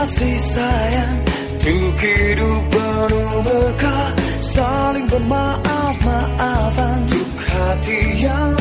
kasih sayang. Untuk hidup penuh berkah Saling bermaaf-maafan. Untuk hati yang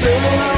singing